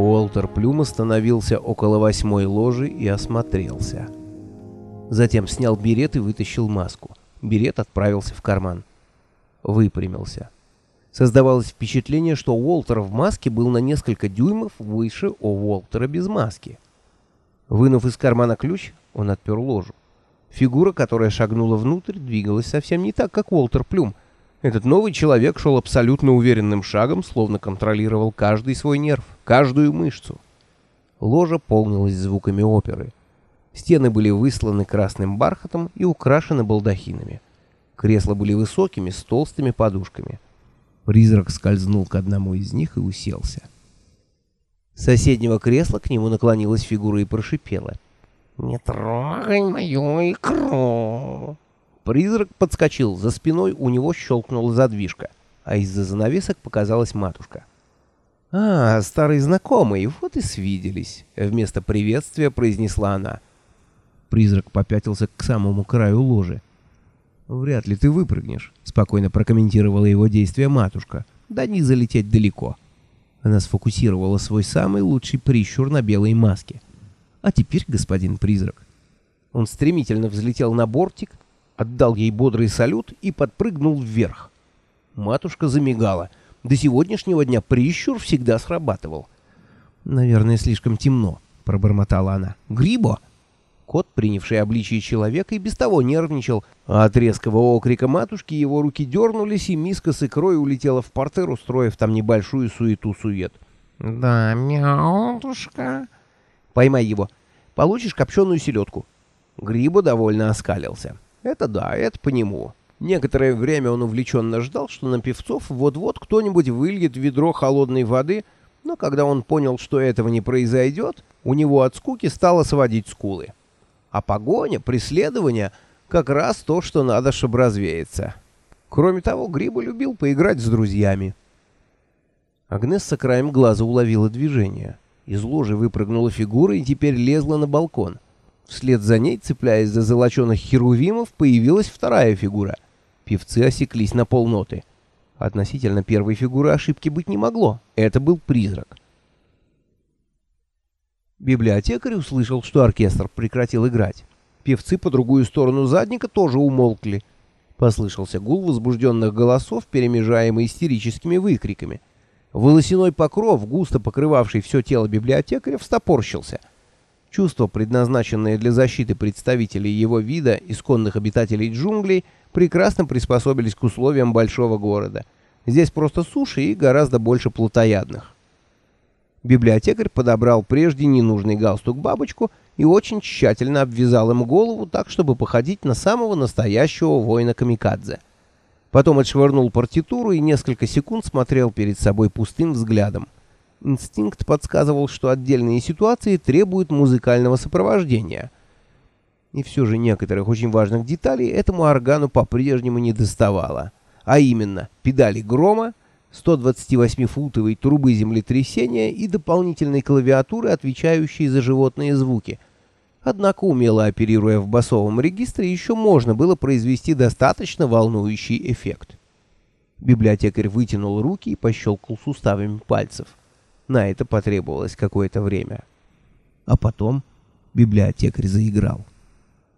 Уолтер Плюм остановился около восьмой ложи и осмотрелся. Затем снял берет и вытащил маску. Берет отправился в карман. Выпрямился. Создавалось впечатление, что Уолтер в маске был на несколько дюймов выше Уолтера без маски. Вынув из кармана ключ, он отпер ложу. Фигура, которая шагнула внутрь, двигалась совсем не так, как Уолтер Плюм. Этот новый человек шел абсолютно уверенным шагом, словно контролировал каждый свой нерв, каждую мышцу. Ложа полнилась звуками оперы. Стены были высланы красным бархатом и украшены балдахинами. Кресла были высокими, с толстыми подушками. Призрак скользнул к одному из них и уселся. С соседнего кресла к нему наклонилась фигура и прошипела. «Не трогай мою икру!» Призрак подскочил, за спиной у него щелкнула задвижка, а из-за занавесок показалась матушка. «А, старый знакомый, вот и свиделись», — вместо приветствия произнесла она. Призрак попятился к самому краю ложи. «Вряд ли ты выпрыгнешь», — спокойно прокомментировала его действия матушка. «Да не залететь далеко». Она сфокусировала свой самый лучший прищур на белой маске. «А теперь, господин призрак». Он стремительно взлетел на бортик, отдал ей бодрый салют и подпрыгнул вверх. Матушка замигала. До сегодняшнего дня прищур всегда срабатывал. «Наверное, слишком темно», — пробормотала она. «Грибо?» Кот, принявший обличие человека, и без того нервничал, а от резкого окрика матушки его руки дернулись, и миска с икрой улетела в портер, устроив там небольшую суету-сует. «Да, мятушка...» «Поймай его. Получишь копченую селедку». Грибо довольно оскалился. Это да, это по нему. Некоторое время он увлеченно ждал, что на певцов вот-вот кто-нибудь выльет ведро холодной воды, но когда он понял, что этого не произойдет, у него от скуки стало сводить скулы. А погоня, преследование — как раз то, что надо, чтобы развеяться. Кроме того, Гриба любил поиграть с друзьями. Агнесса краем глаза уловила движение. Из ложи выпрыгнула фигура и теперь лезла на балкон — Вслед за ней, цепляясь за золоченых херувимов, появилась вторая фигура. Певцы осеклись на полноты. Относительно первой фигуры ошибки быть не могло. Это был призрак. Библиотекарь услышал, что оркестр прекратил играть. Певцы по другую сторону задника тоже умолкли. Послышался гул возбужденных голосов, перемежаемый истерическими выкриками. Волосяной покров, густо покрывавший все тело библиотекаря, встопорщился — Чувства, предназначенные для защиты представителей его вида, исконных обитателей джунглей, прекрасно приспособились к условиям большого города. Здесь просто суши и гораздо больше плотоядных. Библиотекарь подобрал прежде ненужный галстук-бабочку и очень тщательно обвязал им голову так, чтобы походить на самого настоящего воина-камикадзе. Потом отшвырнул партитуру и несколько секунд смотрел перед собой пустым взглядом. Инстинкт подсказывал, что отдельные ситуации требуют музыкального сопровождения. И все же некоторых очень важных деталей этому органу по-прежнему не доставало. А именно, педали грома, 128-футовой трубы землетрясения и дополнительной клавиатуры, отвечающей за животные звуки. Однако, умело оперируя в басовом регистре, еще можно было произвести достаточно волнующий эффект. Библиотекарь вытянул руки и пощелкал суставами пальцев. На это потребовалось какое-то время. А потом библиотекарь заиграл.